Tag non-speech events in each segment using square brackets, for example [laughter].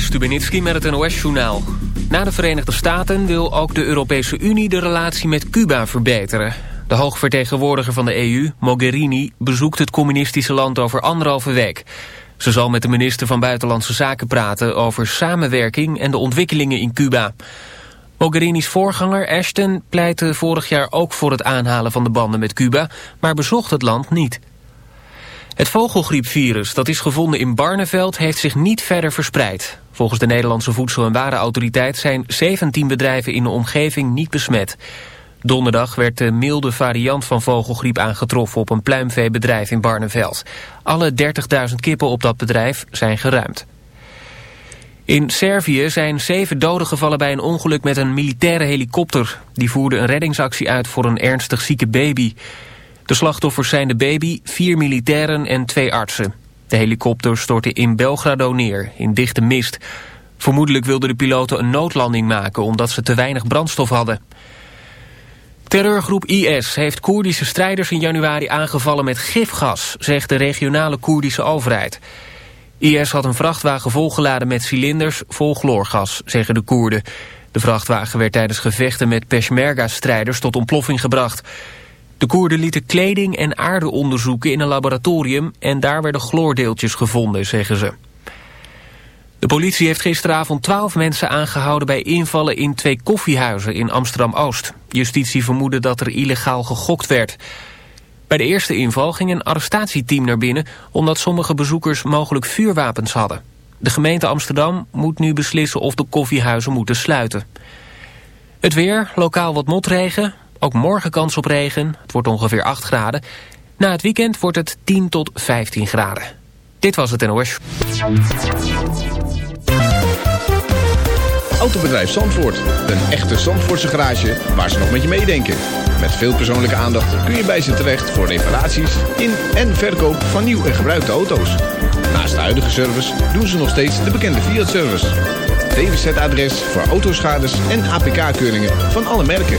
Stubenitski met het NOS-journaal. Na de Verenigde Staten wil ook de Europese Unie de relatie met Cuba verbeteren. De hoogvertegenwoordiger van de EU, Mogherini, bezoekt het communistische land over anderhalve week. Ze zal met de minister van Buitenlandse Zaken praten over samenwerking en de ontwikkelingen in Cuba. Mogherini's voorganger Ashton pleitte vorig jaar ook voor het aanhalen van de banden met Cuba, maar bezocht het land niet. Het vogelgriepvirus dat is gevonden in Barneveld heeft zich niet verder verspreid. Volgens de Nederlandse Voedsel- en Warenautoriteit zijn 17 bedrijven in de omgeving niet besmet. Donderdag werd de milde variant van vogelgriep aangetroffen op een pluimveebedrijf in Barneveld. Alle 30.000 kippen op dat bedrijf zijn geruimd. In Servië zijn zeven doden gevallen bij een ongeluk met een militaire helikopter. Die voerde een reddingsactie uit voor een ernstig zieke baby. De slachtoffers zijn de baby, vier militairen en twee artsen. De helikopter stortte in Belgrado neer, in dichte mist. Vermoedelijk wilden de piloten een noodlanding maken omdat ze te weinig brandstof hadden. Terreurgroep IS heeft Koerdische strijders in januari aangevallen met gifgas, zegt de regionale Koerdische overheid. IS had een vrachtwagen volgeladen met cilinders vol chloorgas, zeggen de Koerden. De vrachtwagen werd tijdens gevechten met Peshmerga-strijders tot ontploffing gebracht. De Koerden lieten kleding en aarde onderzoeken in een laboratorium... en daar werden chloordeeltjes gevonden, zeggen ze. De politie heeft gisteravond twaalf mensen aangehouden... bij invallen in twee koffiehuizen in Amsterdam-Oost. Justitie vermoedde dat er illegaal gegokt werd. Bij de eerste inval ging een arrestatieteam naar binnen... omdat sommige bezoekers mogelijk vuurwapens hadden. De gemeente Amsterdam moet nu beslissen of de koffiehuizen moeten sluiten. Het weer, lokaal wat motregen, ook morgen kans op regen. Het wordt ongeveer 8 graden. Na het weekend wordt het 10 tot 15 graden. Dit was het NOS. Autobedrijf Zandvoort. Een echte Zandvoortse garage waar ze nog met je meedenken. Met veel persoonlijke aandacht kun je bij ze terecht voor reparaties in en verkoop van nieuw en gebruikte auto's. Naast de huidige service doen ze nog steeds de bekende Fiat-service. DWZ-adres voor autoschades en APK-keuringen van alle merken.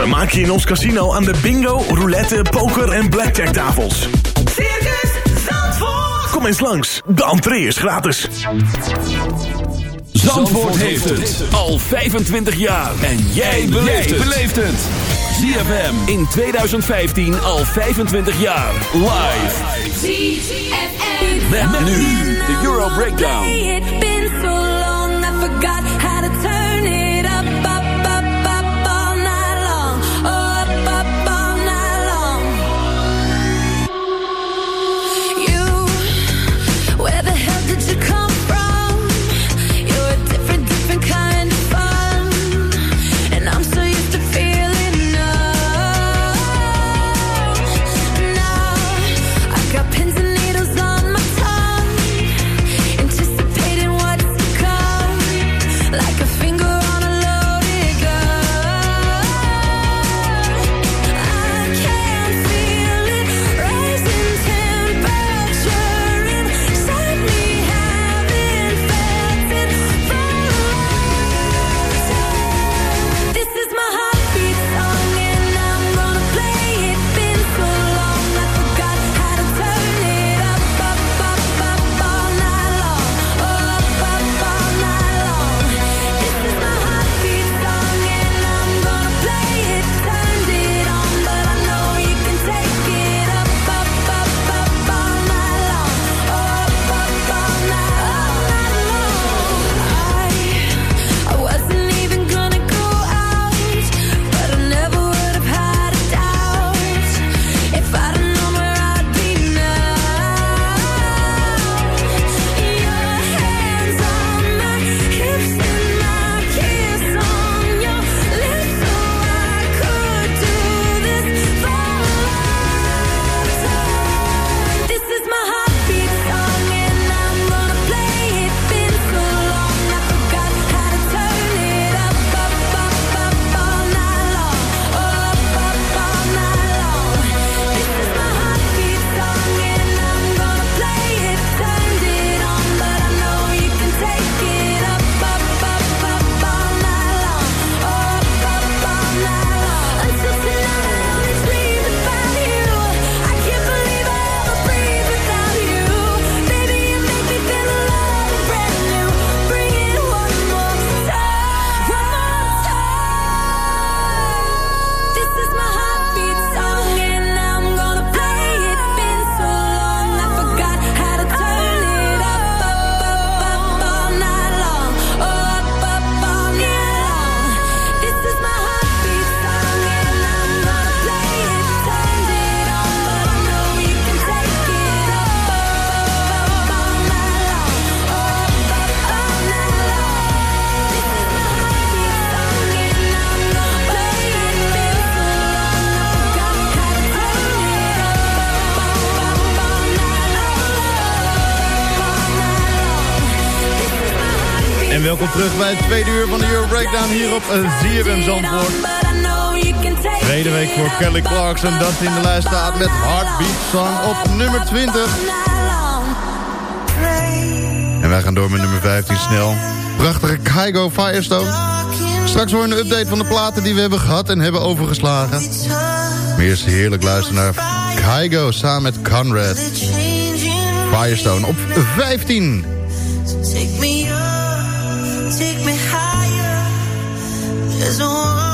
Vermaak je in ons casino aan de bingo, roulette, poker en blackjack tafels. Circus Zandvoort. Kom eens langs, de entree is gratis. Zandvoort heeft het al 25 jaar. En jij beleeft het. ZFM in 2015 al 25 jaar. Live. ZFM. Met nu de Euro Breakdown. Terug bij het tweede uur van de Euro Breakdown hier op eh, ZFM Zandvoort. Tweede week voor Kelly Clarkson dat in de lijst staat met Heartbeat Song op nummer 20. En wij gaan door met nummer 15 snel. Prachtige Kygo Firestone. Straks hoor een update van de platen die we hebben gehad en hebben overgeslagen. Maar eerst heerlijk luisteren naar Kygo samen met Conrad. Firestone op 15. Take me is one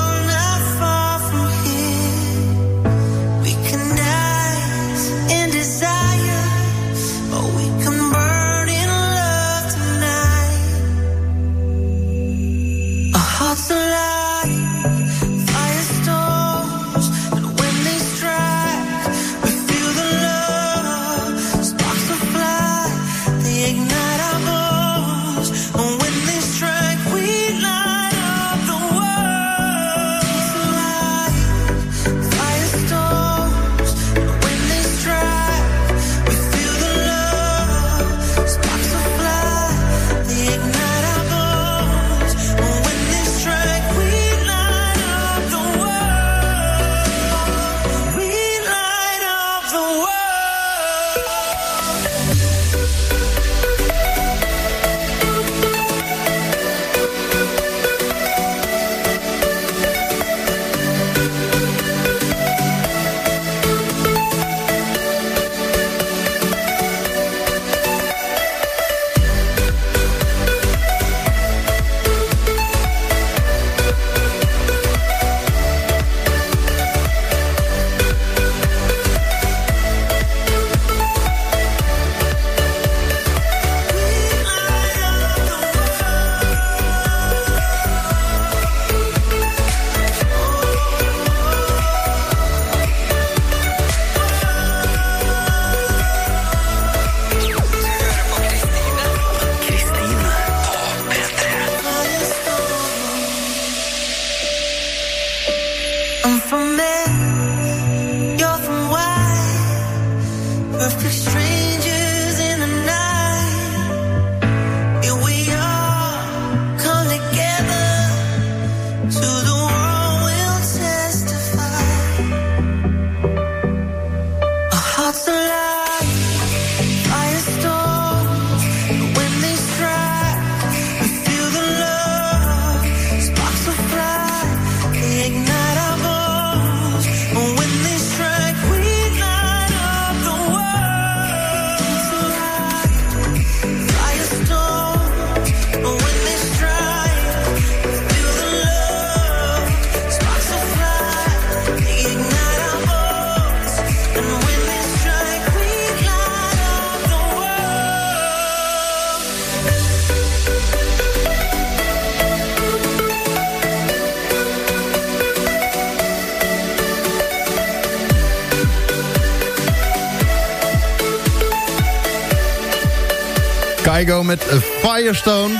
Kygo met Firestone.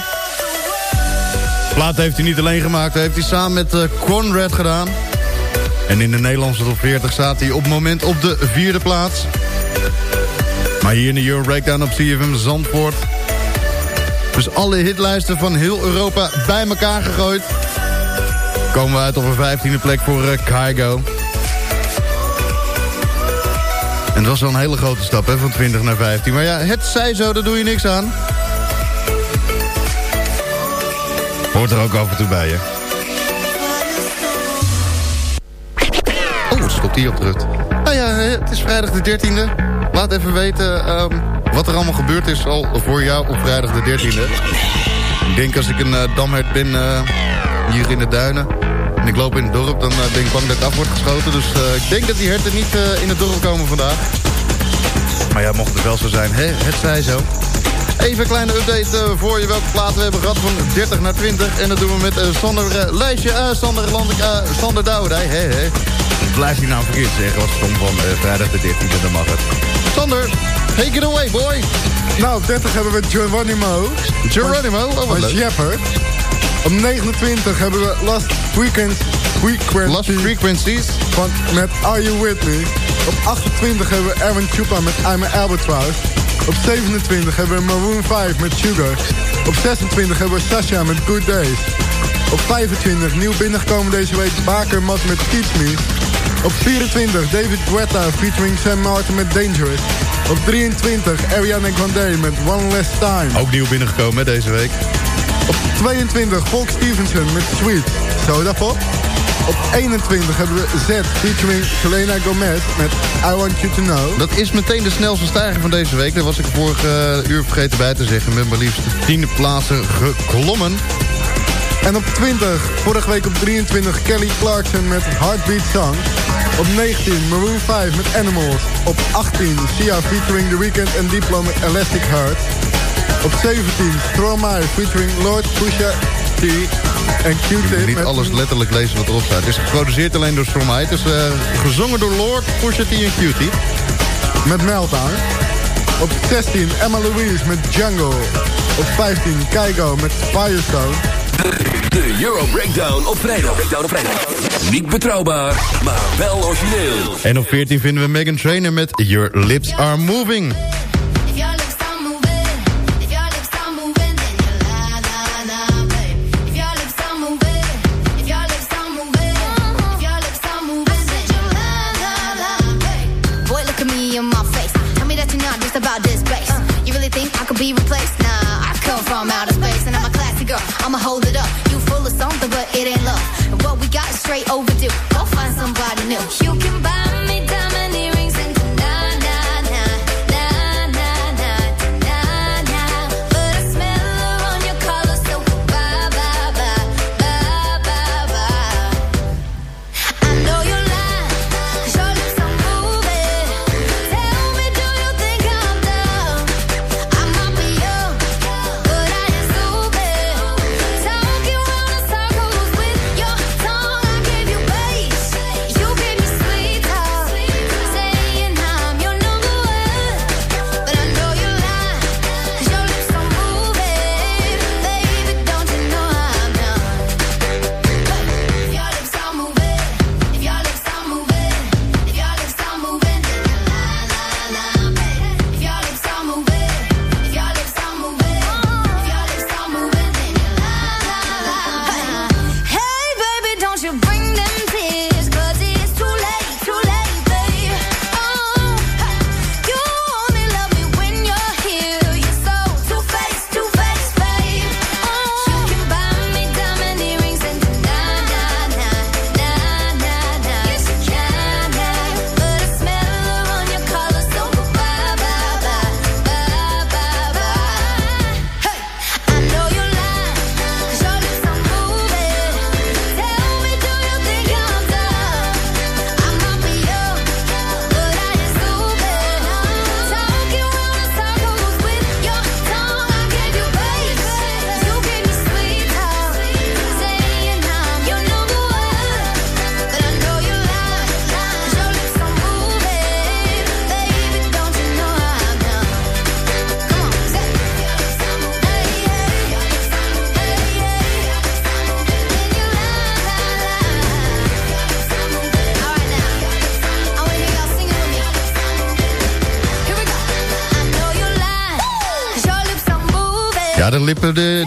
Plaat heeft hij niet alleen gemaakt, heeft hij samen met eh, Conrad gedaan. En in de Nederlandse top 40 staat hij op het moment op de vierde plaats. Maar hier in de Euro Breakdown op CFM Zandvoort. Dus alle hitlijsten van heel Europa bij elkaar gegooid. Komen we uit op een 15e plek voor eh, Kygo. En dat was wel een hele grote stap, hè, van 20 naar 15. Maar ja, het zij zo, daar doe je niks aan. Hoort er ook af en toe bij, hè. Oh, het stopt hier op de rut. Nou ja, het is vrijdag de 13e. Laat even weten ehm, wat er allemaal gebeurd is al voor jou op vrijdag de 13e. Ik denk als ik een uh, damhert ben eh, hier in de duinen... en ik loop in het dorp, dan eh, ben ik bang dat ik af wordt geschoten. Dus ik denk dat die herten niet in het dorp komen vandaag. Maar ja, mocht het wel zo zijn, hè? het zij zo. Even een kleine update eh, voor je welke platen we hebben gehad van 30 naar 20. En dat doen we met uh, Sander eh, Lijstje, uh, Sander, Land, uh, Sander Douwdij. Hè, hè. Blijf je nou verkeerd zeggen, wat stom van uh, vrijdag de 13e, dan mag het. Sander, take it away, boy. Nou, op 30 hebben we Geronimo. Geronimo, oh wat. Shepherd. Op 29 hebben we Last Weekend Frequency. Last Frequencies. Van, met Are You With Me. Op 28 hebben we Erwin Chupa met I'm an Albatross. Op 27 hebben we Maroon 5 met Sugar. Op 26 hebben we Sasha met Good Days. Op 25 nieuw binnengekomen deze week Bakermat met Teach Me. Op 24 David Guetta featuring Sam Martin met Dangerous. Op 23 Ariana Grande met One Less Time. Ook nieuw binnengekomen deze week. Op 22 Volk Stevenson met Sweet. Soda Pop. Op 21 hebben we Z featuring Selena Gomez met I Want You To Know. Dat is meteen de snelste stijger van deze week. Daar was ik vorige uur vergeten bij te zeggen. Met maar liefst 10 plaatsen geklommen. En op 20, vorige week op 23 Kelly Clarkson met Heartbeat Song. Op 19 Maroon 5 met Animals. Op 18 Sia featuring The Weeknd en Diplo met Elastic Heart. Op 17 Stromae featuring Lord Pusha T en Q-Tip Niet alles letterlijk lezen wat erop staat. Het is geproduceerd alleen door Stromae. Het is eh, gezongen door Lord, Pusha T en Cutie. met Meltdown. Op 16 Emma Louise met Jungle. Op 15 Keigo met Firestone. De Euro Breakdown op vrijdag. Breakdown op vrijdag. Niet betrouwbaar, maar wel origineel. En op 14 vinden we Megan Trainor met Your Lips Are Moving.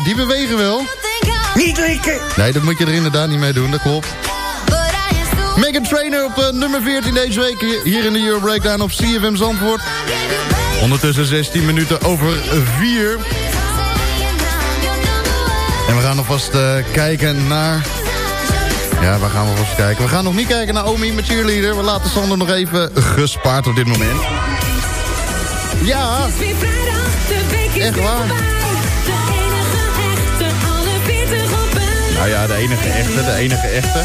Die bewegen wel. Niet likken! Nee, dat moet je er inderdaad niet mee doen, dat klopt. Megan Trainer op eh, nummer 14 deze week. Hier in de Euro Breakdown op CFM Zandvoort. Ondertussen 16 minuten over 4. saying I'm your number one. En we gaan alvast eh, kijken naar... Ja, waar gaan we alvast kijken? We gaan nog niet kijken naar Omi met cheerleader. We laten Sander nog even gespaard op dit moment. Ja, Echt waar? Nou ja, de enige echte, de enige echte.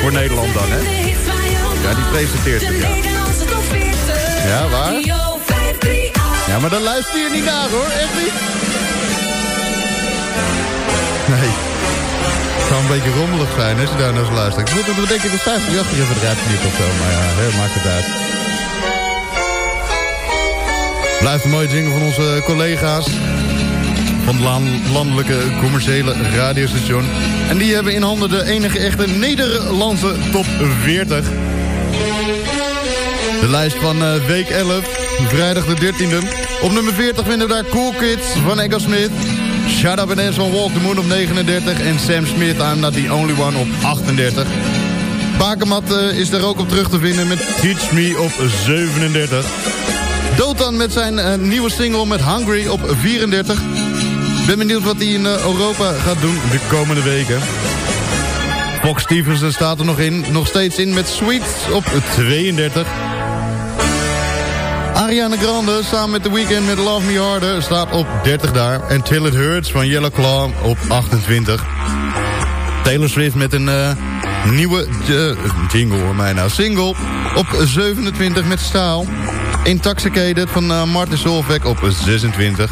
Voor Nederland dan, hè? Je Ja, die presenteert het, ja. Nederlandse top 40. Ja, waar? Jo 538. Ja, maar dan luister je niet naar, hoor. Echt niet. Nee. Het zou een beetje rommelig zijn als je daar naar zo luistert. Ik moet denk ik de 538 even eruit knippen of zo. Maar ja, hè, maakt het uit. Blijft een mooie jingle van onze collega's. Van het lan- landelijke commerciële radiostation. En die hebben in handen de enige echte Nederlandse top 40. De lijst van eh, week 11, vrijdag de 13e. Op nummer 40 vinden we daar Cool Kids van Echo Smith. Shut Up and van Walk the Moon op 39. En Sam Smith, I'm Not The Only One op 38. Bakermat uh, is daar ook op terug te vinden met Teach Me op 37. Dotan met zijn uh, nieuwe single met Hungry op 34. Ben benieuwd wat hij in uh, Europa gaat doen de komende weken. Fox Stevenson staat er nog in. Nog steeds in met Sweets op 32. Ariana Grande samen met The Weeknd met Love Me Harder staat op 30 daar. En Till It Hurts van Yellow Claw op 28. Taylor Swift met een uh, nieuwe uh, jingle nou. Single op 27 met Staal. Intoxicated van Martin Solveig op 26.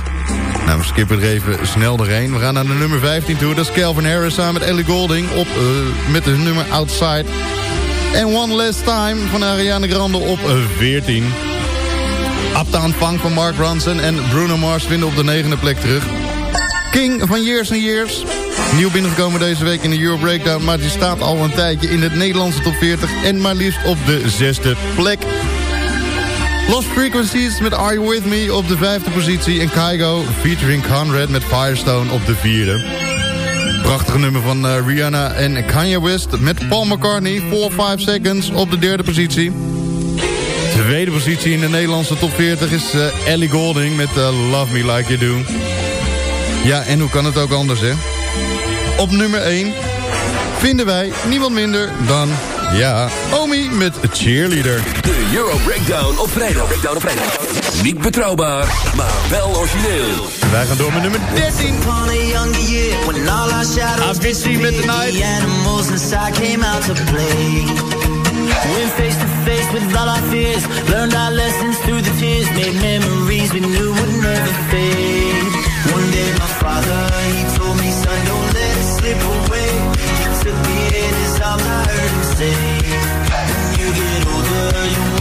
Nou, we skippen er even snel doorheen. We gaan naar de nummer 15 toe. Dat is Calvin Harris samen met Ellie Golding op, uh, met de nummer Outside. En One Last Time van Ariana Grande op 14. Uptown Funk van Mark Ronson en Bruno Mars vinden op de negende plek terug. King van Years and Years. Nieuw binnengekomen deze week in de Euro Breakdown... maar die staat al een tijdje in het Nederlandse top 40... en maar liefst op de zesde plek. Lost Frequencies met Are You With Me op de vijfde positie... en Kygo featuring Conrad met Firestone op de vierde. Prachtige nummer van uh, Rihanna en Kanye West met Paul McCartney... 4-5 Seconds op de derde positie. Tweede positie in de Nederlandse top 40 is uh, Ellie Golding met uh, Love Me Like You Do. Ja, en hoe kan het ook anders, hè? Op nummer 1 vinden wij niemand minder dan, ja, Omi met Cheerleader. De Euro Breakdown op vrijdag. Breakdown op vrijdag. Niet betrouwbaar, maar wel origineel. Wij gaan door met nummer 13. Avicii met The Night. animals inside came out to play. Went face to face with all our fears. Learned our lessons through the tears. Made memories we knew would never fade. One day my father, he told me, son, don't let it slip away. He took me in, is all I heard When you get older, you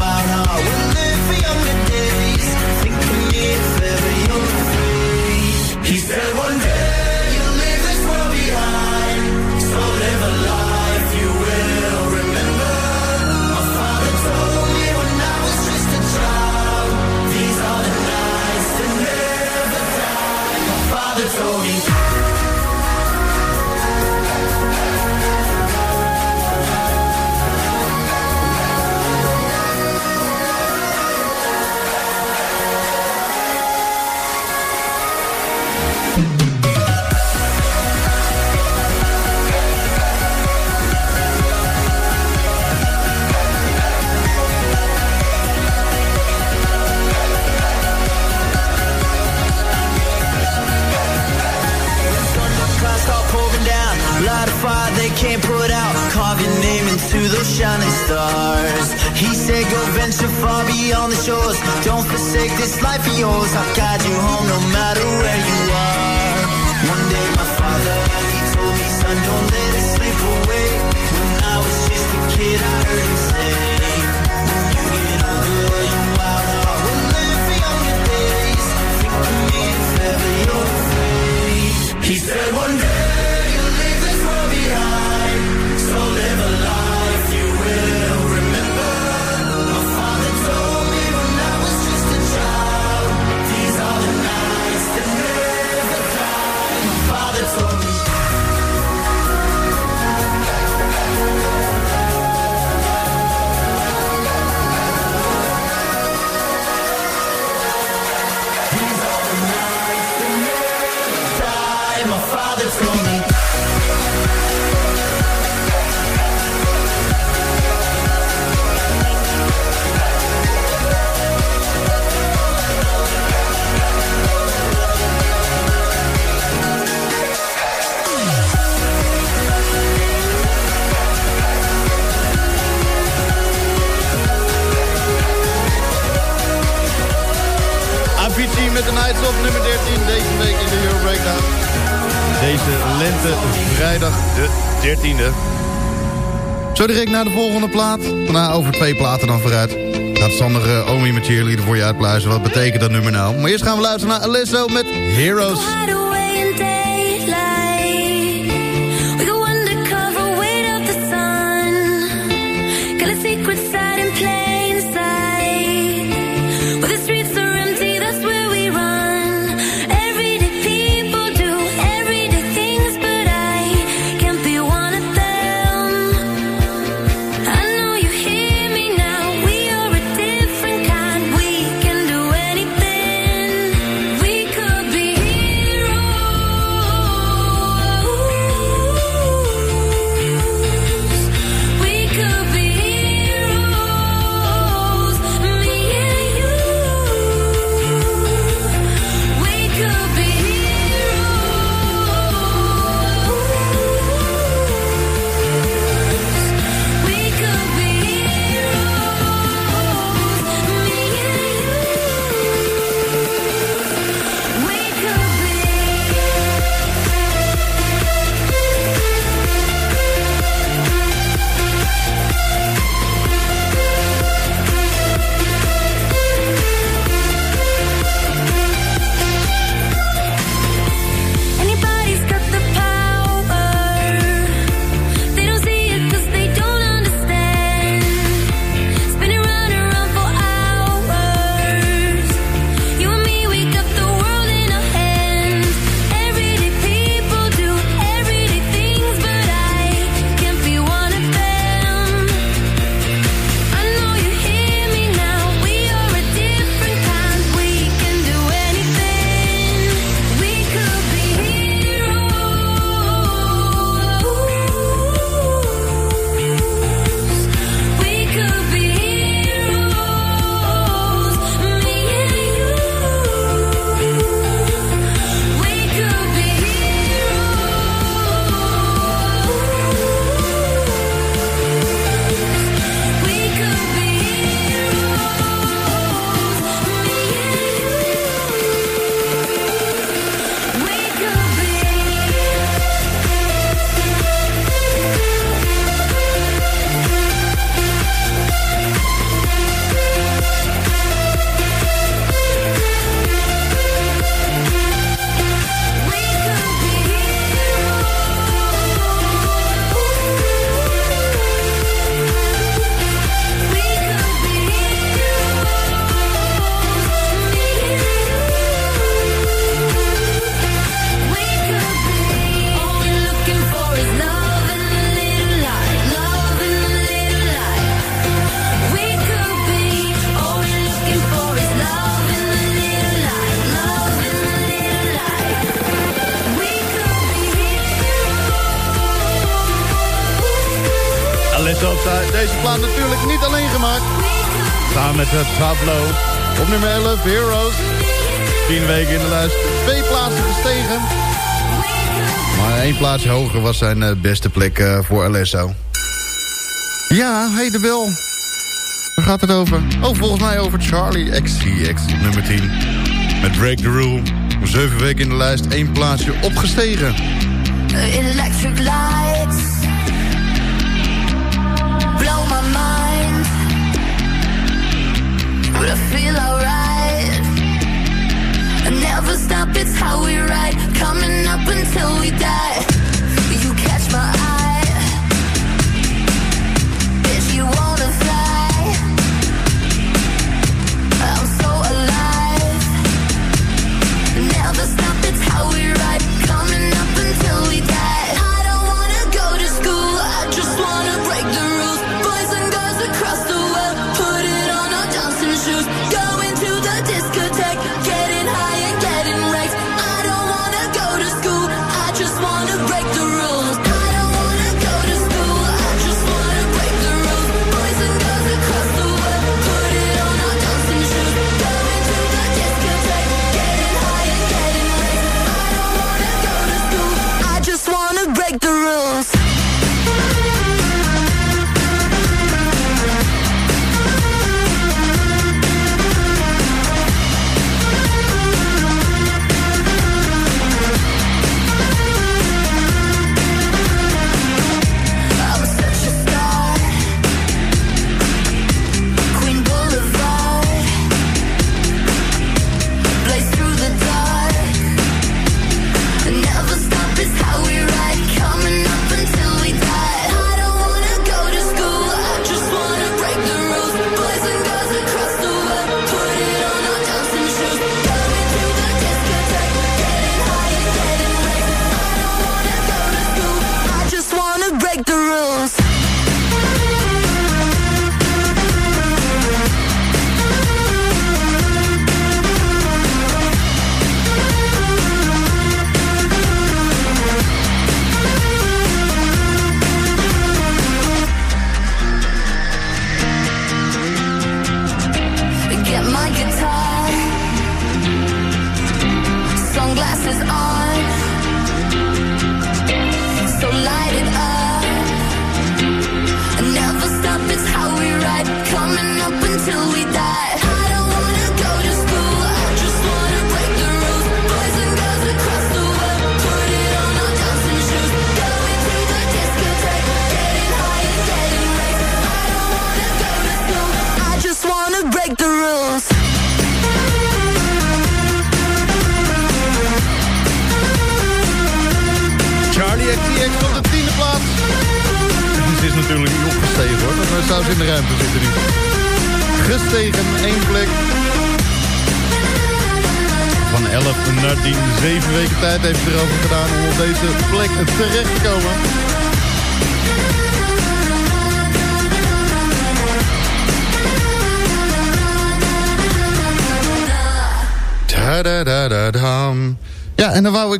met de Nights op nummer 13 deze week in de Euro Breakdown. Deze lente vrijdag de 13e. Zo direct naar de volgende plaat. Daarna over twee platen dan vooruit. Gaat Sander uh, Omi met Cheerleader voor je uitpluizen. Wat betekent dat nummer nou? Maar eerst gaan we luisteren naar Alesso met Heroes. Zijn uh, beste plek uh, voor Alesso. Ja, hey de bel. Waar gaat het over? Oh, volgens mij over Charlie XCX, nummer 10. Met Break the Rule. Zeven weken in de lijst, één plaatsje opgestegen. Electric lights blow my mind, but I feel alright. Never stop, it's how we ride, coming up until we die.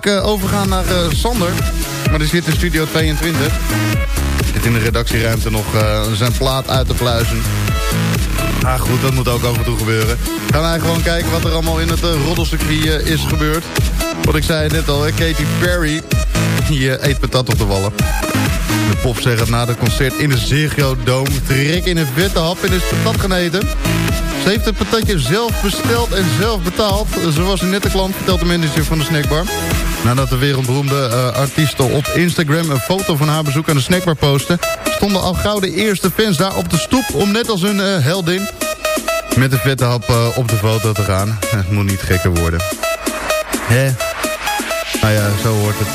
Eh, overgaan naar eh, Sander. Maar die zit in Studio 22. Zit in de redactieruimte nog eh, zijn plaat uit te pluizen. Ah goed, dat moet ook af en toe gebeuren. Gaan wij gewoon kijken wat er allemaal in het roddelcircuit is gebeurd. Wat ik zei net al, hè, Katy Perry. Die eet patat op de wallen. De pop zegt na het concert in de Ziggo Dome... trek in een vette hap en is patat geneten. Ze heeft het patatje zelf besteld en zelf betaald. Ze was een nette klant, vertelt de manager van de snackbar. Nadat de wereldberoemde uh, artiesten op Instagram... een foto van haar bezoek aan de snackbar posten... stonden al gauw de eerste fans daar op de stoep... om net als hun uh, heldin met de vette hap uh, op de foto te gaan. [laughs] Het moet niet gekker worden. Hè? Nou ja, zo hoort het...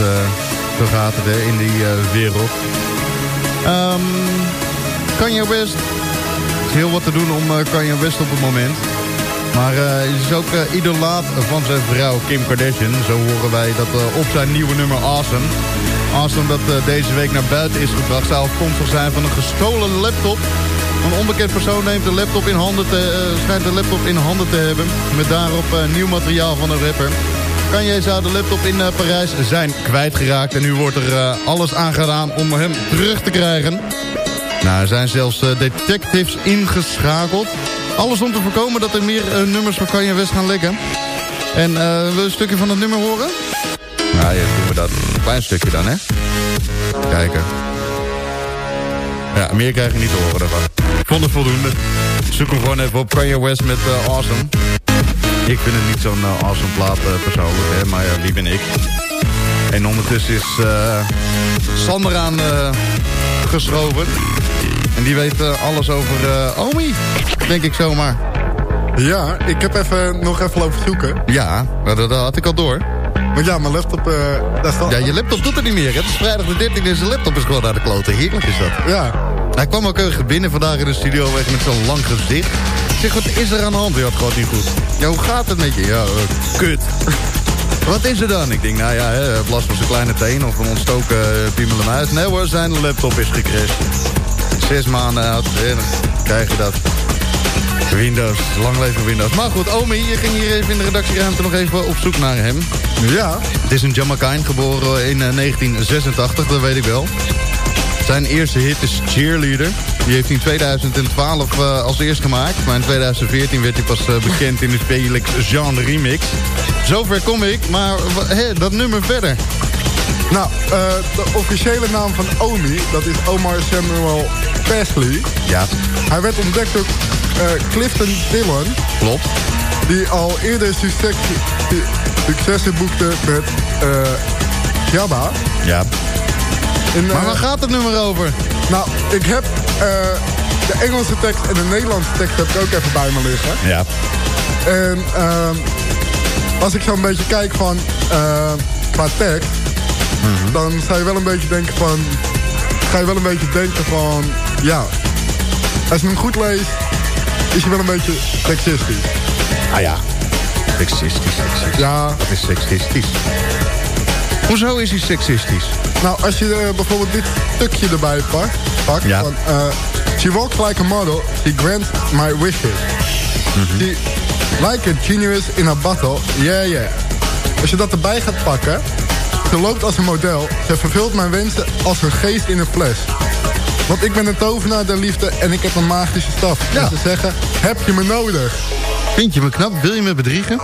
zo gaat het in die wereld. Um, Kanye West is heel wat te doen om Kanye West op het moment. Maar hij is ook uh, idolaat van zijn vrouw Kim Kardashian. Zo horen wij dat op zijn nieuwe nummer Awesome. Awesome dat deze week naar buiten is gebracht... zou afkomstig zijn van een gestolen laptop. Een onbekend persoon neemt de laptop in handen te, schijnt de laptop in handen te hebben... met daarop nieuw materiaal van een rapper. Kanye zou de laptop in Parijs zijn kwijtgeraakt... en nu wordt er alles aan gedaan om hem terug te krijgen... Nou, er zijn zelfs eh, detectives ingeschakeld. Alles om te voorkomen dat er meer eh, nummers van Kanye West gaan lekken. En eh, wil je een stukje van het nummer horen? Nou, ja, doen we dat. Een klein stukje dan, hè? Kijken. Ja, meer krijg je niet te horen daarvan. Ik vond het voldoende. Zoek hem gewoon even op Kanye West met eh, Awesome. Ik vind het niet zo'n awesome plaat persoonlijk, hè, maar wie ben ik? En ondertussen is Sander aan geschoven. En die weet eh, alles over eh, Omi, denk ik zomaar. Ja, ik heb even, nog even lopen zoeken. Ja, dat, dat had ik al door. Want ja, mijn laptop, eh. Ja, je laptop doet het niet meer. hè. Het is vrijdag de 13e en zijn laptop is gewoon naar de kloten. Heerlijk is dat. Ja, Hij kwam ook keurig binnen vandaag in de studio weg met zo'n lang gezicht. Ik zeg, wat is er aan de hand? Hij had gewoon niet goed. Ja, hoe gaat het met je? Ja, kut. [laughs] wat is er dan? Ik denk, nou ja, hè, last van zijn kleine teen of een ontstoken uh, piemelmuis. Nee hoor, zijn laptop is gecrashed. Zes maanden oud, hè, dan krijg je dat. Windows, lang leven Windows. Maar goed, Omi, je ging hier even in de redactieruimte nog even op zoek naar hem. ja. Het is een Jamaican, geboren in eh, 1986, dat weet ik wel. Zijn eerste hit is Cheerleader. Die heeft hij in 2012 eh, als eerst gemaakt. Maar in 2014 werd hij pas eh, bekend in de Felix Jean remix. Zover kom ik, maar dat nummer verder. Nou, eh, de officiële naam van Omi, dat is Omar Samuel Presley. Ja, Hij werd ontdekt door eh, Clifton Dillon, klopt. die al eerder succes, successen boekte met eh Jabba. Ja. In, Maar waar gaat het nummer over? Nou, ik heb eh, de Engelse tekst en de Nederlandse tekst heb ik ook even bij me liggen. Ja. En ehm, als ik zo een beetje kijk van eh, qua tekst, dan zou je wel een beetje denken van, ga je wel een beetje denken van, ja, als je hem goed leest, is hij wel een beetje seksistisch. Ah ja. Seksistisch, seksistisch. Ja, Dat is seksistisch. Hoezo is hij seksistisch? nou als je eh, bijvoorbeeld dit stukje erbij pakt, pakt Ja. van, eh, she walks like a model, she grants my wishes. She like a genius in a battle, yeah yeah. Als je dat erbij gaat pakken, ze loopt als een model, ze vervult mijn wensen als een geest in een fles. Want ik ben een tovenaar der liefde en ik heb een magische staf. Ja. En ze zeggen, heb je me nodig? Vind je me knap? Wil je me bedriegen?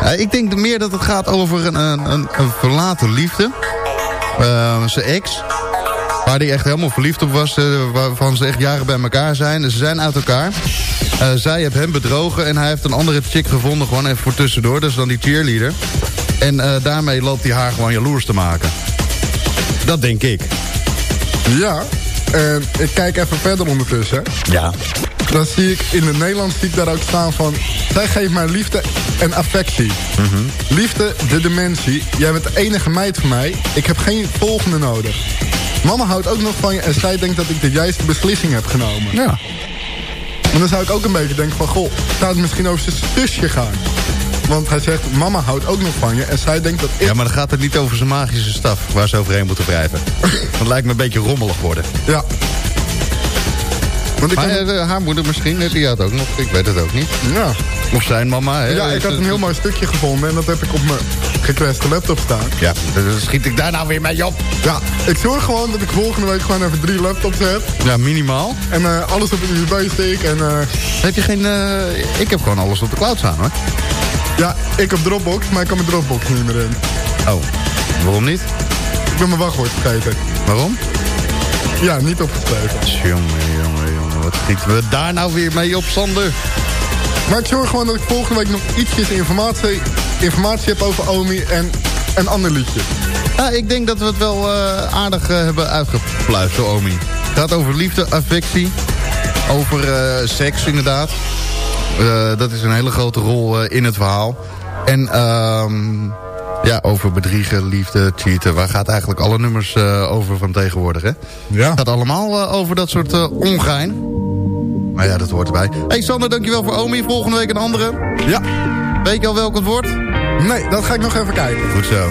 Ja, ik denk meer dat het gaat over een, een, een, verlaten liefde. Eh, zijn ex. Waar hij echt helemaal verliefd op was. eh, waarvan ze echt jaren bij elkaar zijn. Ze zijn uit elkaar. Eh, zij heeft hem bedrogen. En hij heeft een andere chick gevonden. Gewoon even voor tussendoor. Dat is dan die cheerleader. En eh, daarmee loopt hij haar gewoon jaloers te maken. Dat denk ik. Ja, en ik kijk even verder ondertussen. Ja. Dan zie ik in het Nederlands zie ik daar ook staan van... Zij geeft mij liefde en affectie. Liefde, de dementie. Jij bent de enige meid van mij. Ik heb geen volgende nodig. Mama houdt ook nog van je en zij denkt dat ik de juiste beslissing heb genomen. Ja. Maar dan zou ik ook een beetje denken van... Goh, zou het misschien over zijn zusje gaan? Want hij zegt, mama houdt ook nog van je en zij denkt dat ik... Ja, maar dan gaat het niet over zijn magische staf... waar ze overheen moeten wrijven. [laughs] Dat lijkt me een beetje rommelig worden. Ja. Want ik Maar heb- eh, haar moeder misschien, eh, die had ook nog. Ik weet het ook niet. ja. Of zijn mama. Hè? ja, ik had een heel mooi stukje gevonden en dat heb ik op mijn gecrashte laptop staan. Ja, dan schiet ik daar nou weer mee op. Ja, ik zorg gewoon dat ik volgende week gewoon even drie laptops heb. Ja, minimaal. En eh, alles op een USB-stick. En eh, Heb je geen... ik heb gewoon alles op de cloud staan, hoor. Ja, ik heb Dropbox, maar ik kan mijn Dropbox niet meer in. Oh, waarom niet? Ik ben mijn wachtwoord vergeten. Waarom? Ja, niet opgeschreven. Jongen, jongen, jongen. Wat schieten we daar nou weer mee op, Sander? Maar ik zorg gewoon dat ik volgende week nog ietsjes informatie, informatie heb over Omi en een ander liedje. Ja, ik denk dat we het wel eh, aardig eh, hebben uitgepluist, Omi. Het gaat over liefde, affectie. Over eh, seks, inderdaad. Eh, dat is een hele grote rol eh, in het verhaal. En ehm, ja, over bedriegen, liefde, cheaten. Waar gaat eigenlijk alle nummers eh, over van tegenwoordig, hè? Ja. Het gaat allemaal over dat soort ongein. Maar ja, dat hoort erbij. hey Sander, dankjewel voor Omi. Volgende week een andere. Ja. Weet je al welk het wordt? Nee, dat ga ik nog even kijken. Goed zo.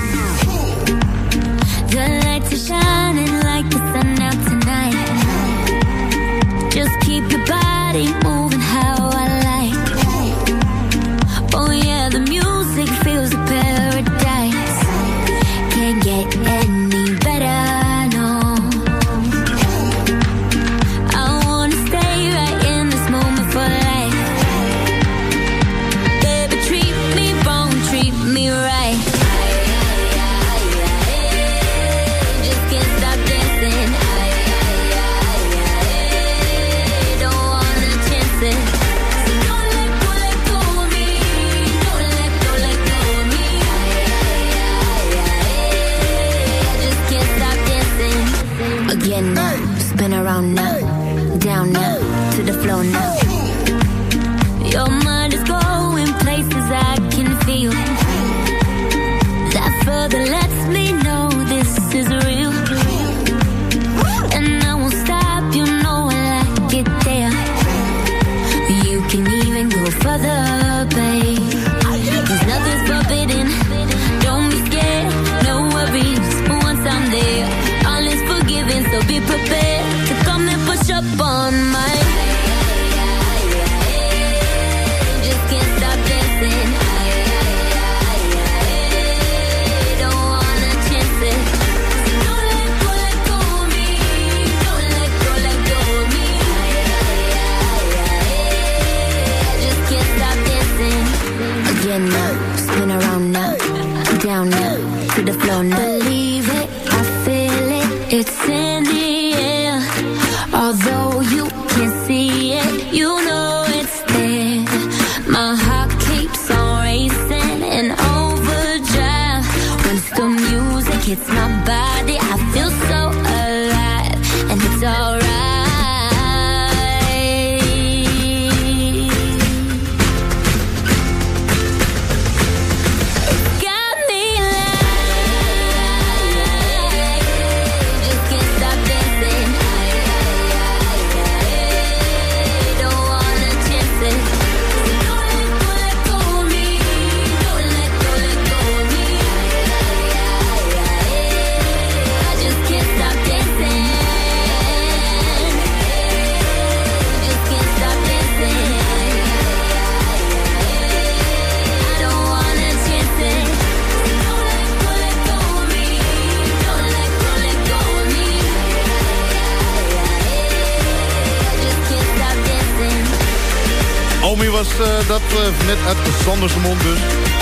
Radcliffe eh, met het Sandersmond dus.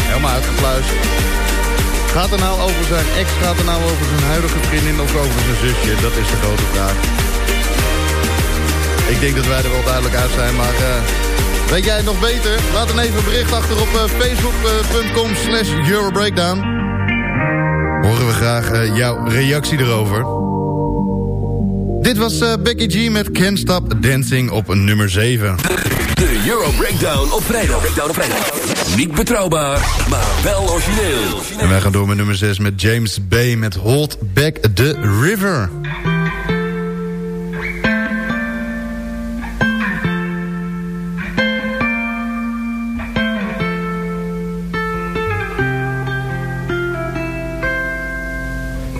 Helemaal uitgepluist. Gaat er nou over zijn ex, gaat er nou over zijn huidige vriendin of over zijn zusje? Dat is de grote vraag. Ik denk dat wij er wel duidelijk uit zijn, maar eh, weet jij het nog beter? Laat dan even een bericht achter op eh, facebook.com slash Eurobreakdown. Horen we graag jouw reactie erover. Dit was Becky G met Can't Dancing op nummer 7. De Euro Breakdown op vrijdag. Breakdown op vrijdag. Niet betrouwbaar, maar wel origineel. En wij gaan door met nummer 6 met James Bay met Hold Back the River.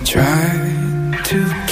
Try to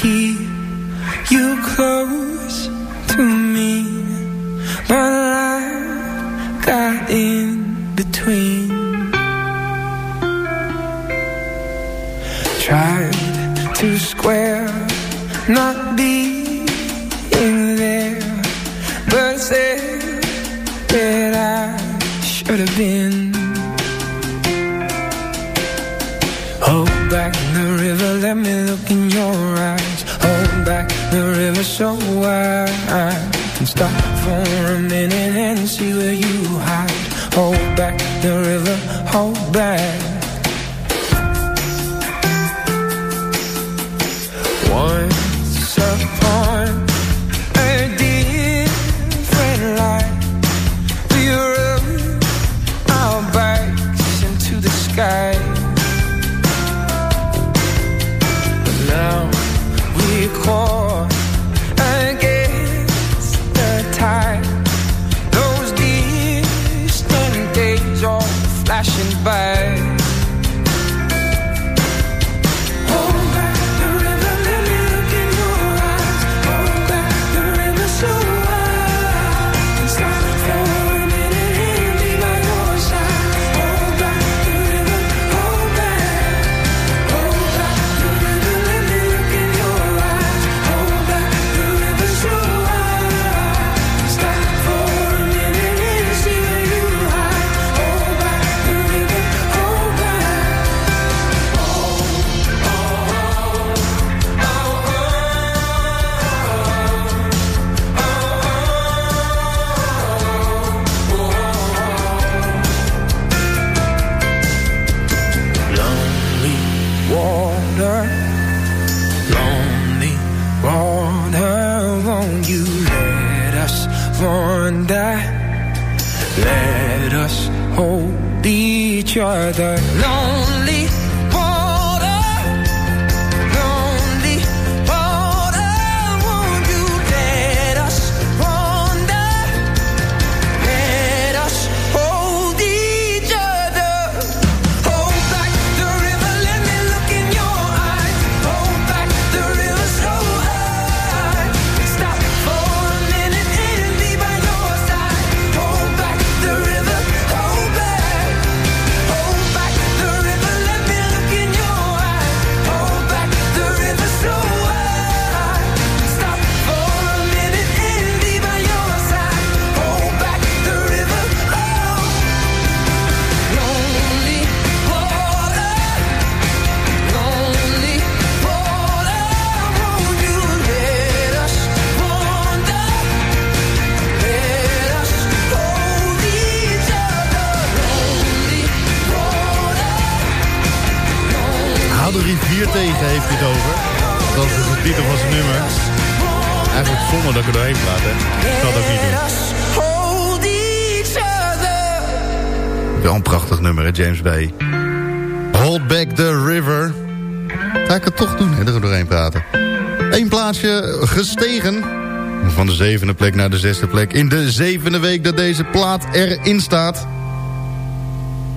naar de zesde plek. In de zevende week dat deze plaat erin staat.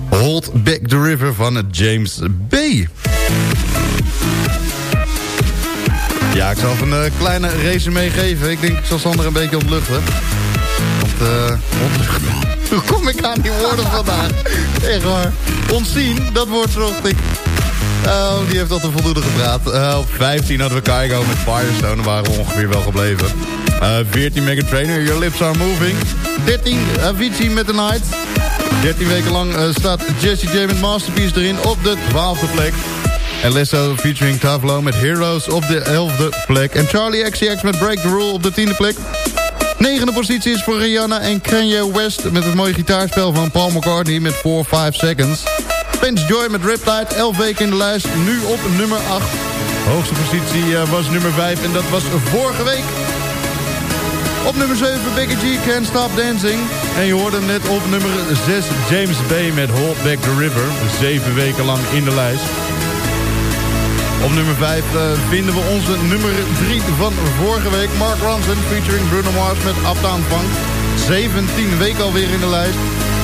Hold back the river van James Bay. Ja, ik zal even een eh, kleine resume geven. Ik denk, ik zal Sander een beetje ontluchten. Want, ontluchten. [laughs] Hoe kom ik aan die woorden vandaag? Echt waar. Ontzien, dat woord zocht ik. Oh, die heeft al te voldoende gepraat. Eh, op 15 hadden we Kaigo met Firestone. Daar waren we ongeveer wel gebleven. Eh 14 Mega Trainer, Your Lips Are Moving. 13 Avicii met The Night. 13 weken lang eh, staat Jesse J met Masterpiece erin op de 12e plek. En Lesso featuring Tavlo met Heroes op de 11e plek. En Charlie XCX met Break the Rule op de 10e plek. Negende positie is voor Rihanna en Kanye West... met het mooie gitaarspel van Paul McCartney met 4-5 Seconds. Spence Joy met Riptide, 11 weken in de lijst, nu op nummer 8. Hoogste positie eh, was nummer 5 en dat was vorige week. Op nummer 7 Becky G, Can't Stop Dancing. En je hoorde hem net op nummer 6 James Bay met Hold Back the River. 7 weken lang in de lijst. Op nummer 5 uh, vinden we onze nummer 3 van vorige week. Mark Ronson featuring Bruno Mars met Uptown Funk. 17 weken alweer in de lijst.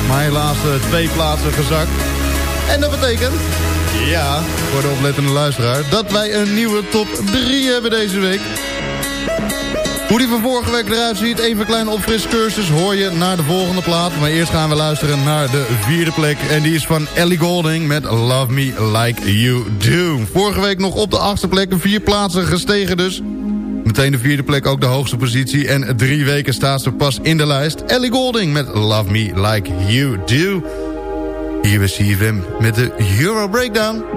Maar helaas uh, twee plaatsen gezakt. En dat betekent, ja, voor de oplettende luisteraar... dat wij een nieuwe top 3 hebben deze week. Hoe die van vorige week eruit ziet, even een kleine opfriscursus... hoor je naar de volgende plaat. Maar eerst gaan we luisteren naar de vierde plek. En die is van Ellie Golding met Love Me Like You Do. Vorige week nog op de achtste plek, vier plaatsen gestegen dus. Meteen de vierde plek, ook de hoogste positie. En drie weken staat ze pas in de lijst. Ellie Golding met Love Me Like You Do. Hier is CFM met de Euro Breakdown.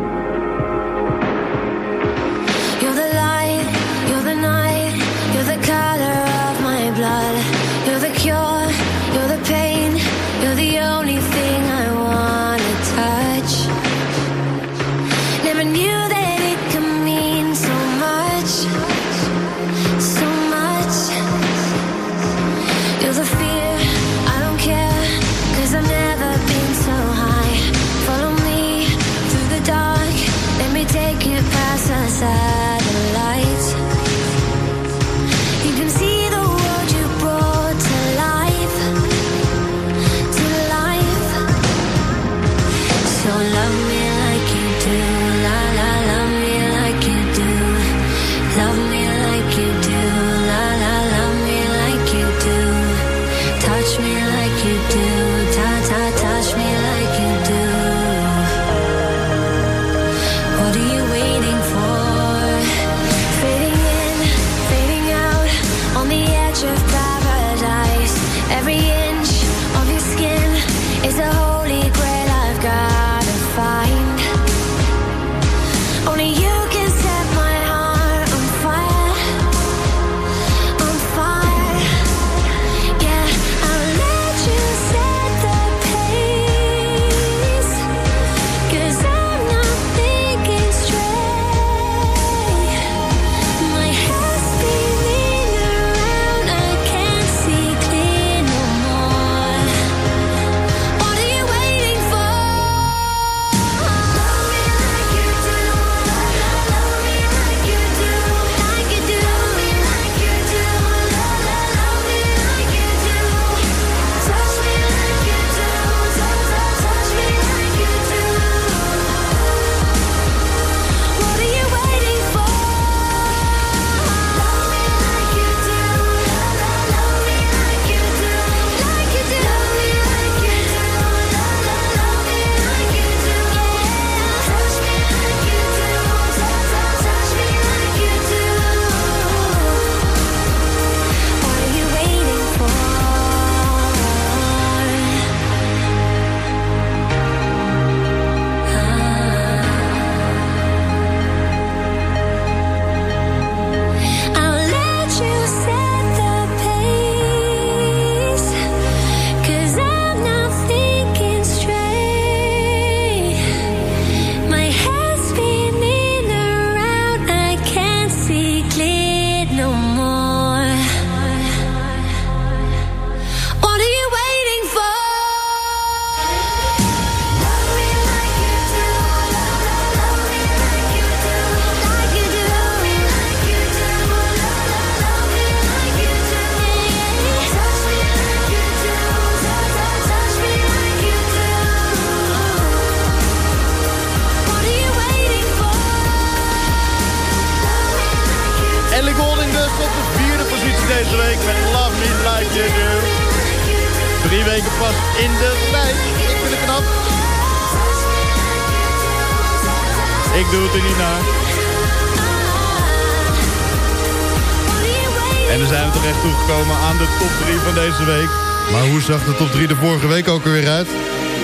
zag de top 3 de vorige week ook alweer uit.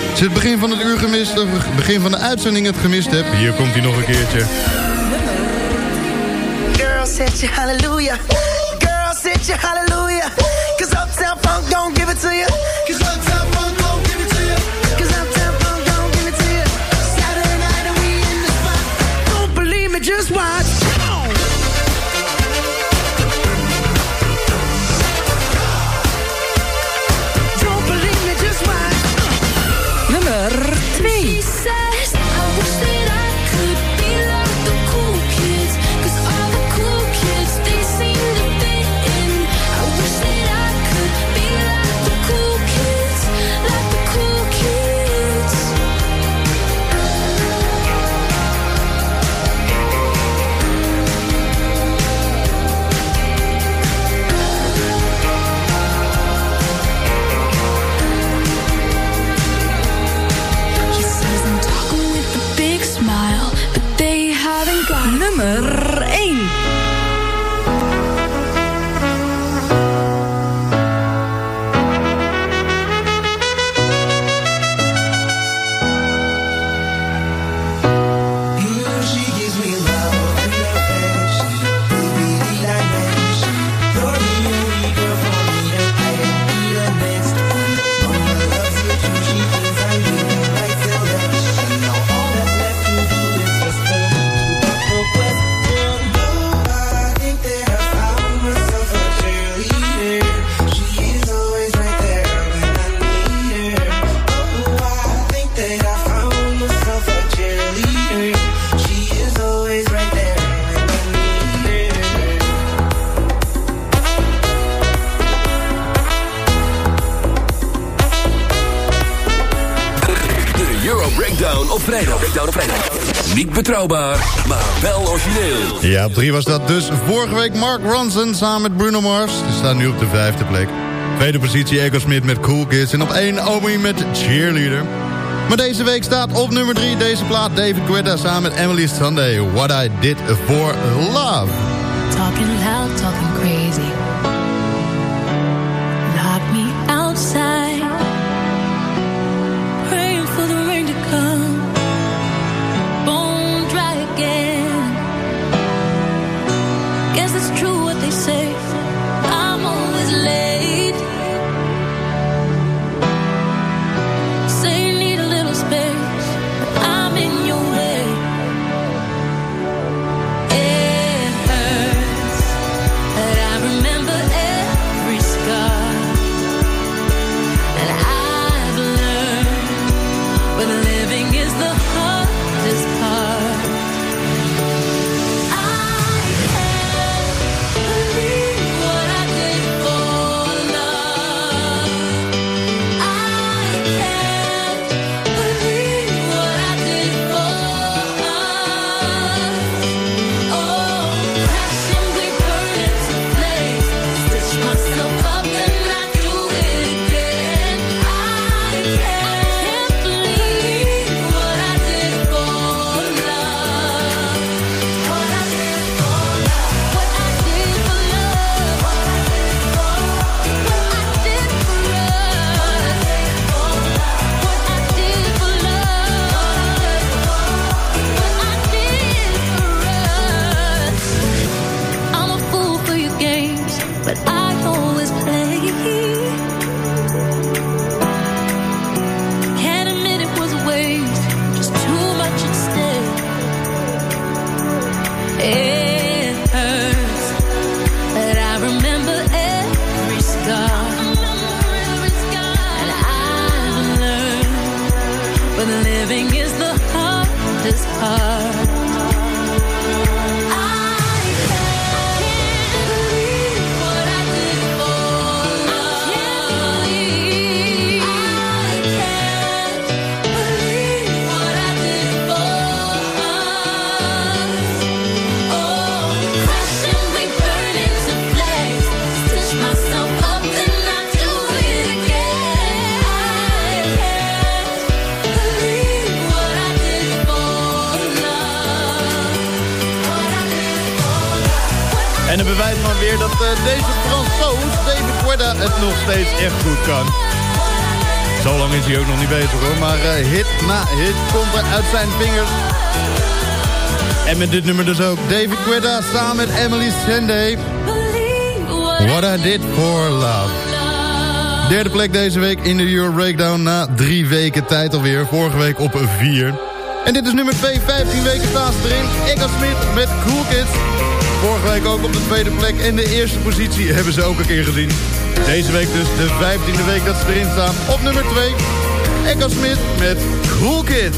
Als je het begin van het uur gemist, of het begin van de uitzending het gemist hebt... hier komt hij nog een keertje. Girl said hallelujah. maar wel origineel. Ja, op drie was dat dus vorige week Mark Ronson samen met Bruno Mars. Die staan nu op de vijfde plek. Tweede positie Echo Smith met Cool Kids. En op één Omi met Cheerleader. Maar deze week staat op nummer 3 deze plaat David Guetta samen met Emily Sunday. What I Did For Love. Talking loud, talking crazy. Is it's true. uit zijn vingers. En met dit nummer dus ook David Guetta samen met Emily Sende. What I Did For Love. Derde plek deze week in de Euro Breakdown na drie weken tijd alweer. Vorige week op vier. En dit is nummer 2, 15 weken plaats erin. Eka Smit met Cool Kids. Vorige week ook op de tweede plek en de eerste positie hebben ze ook een keer gezien. Deze week dus de 15e week dat ze erin staan. Op nummer 2, Eka Smit met Cool Kids.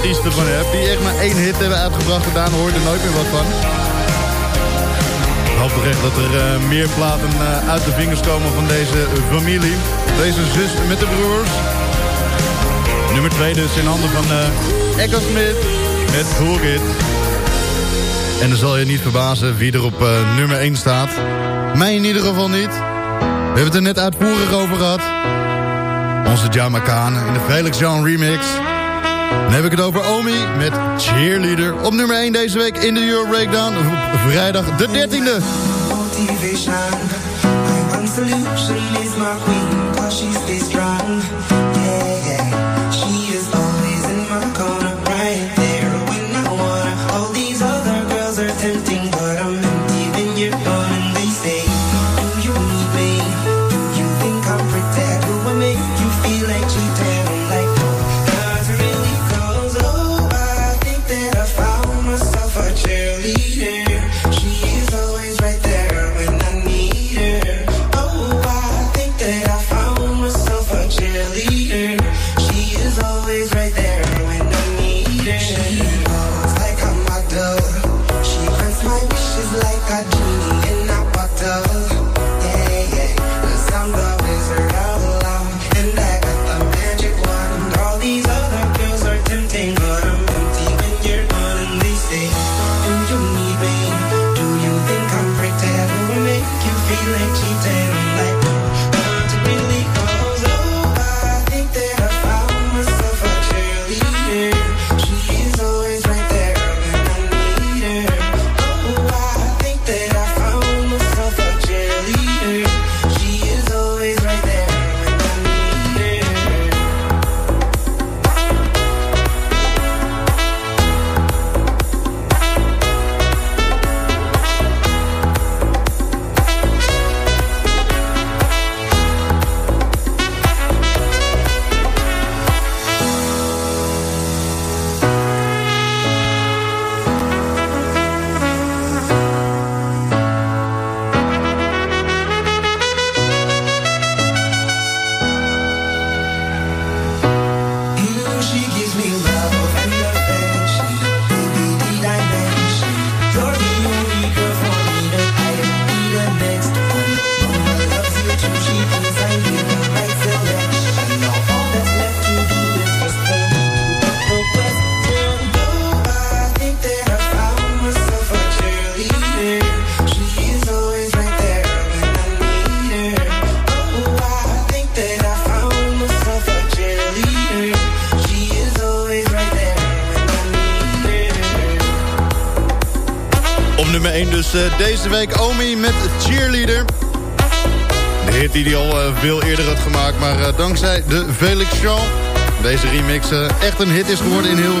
artiesten van heb. Die echt maar één hit hebben uitgebracht en daarna er nooit meer wat van. Ik hoop toch echt dat er eh, meer platen eh, uit de vingers komen van deze familie. Deze zus met de broers. Nummer 2 dus in handen van uh, Echo Smith met Coolkid. En dan zal je niet verbazen wie er op nummer 1 staat. Mij in ieder geval niet. We hebben het er net uitvoerig over gehad. Onze Jamakaan in de Felix John remix. Dan heb ik het over Omi met Cheerleader. Op nummer 1 deze week in de Euro Breakdown. Op Vrijdag de 13e. Motivation, Nummer 1 dus eh, deze week. Omi met Cheerleader. De hit die hij al eh, veel eerder had gemaakt, maar eh, dankzij de Felix Show... deze remix echt een hit is geworden in heel...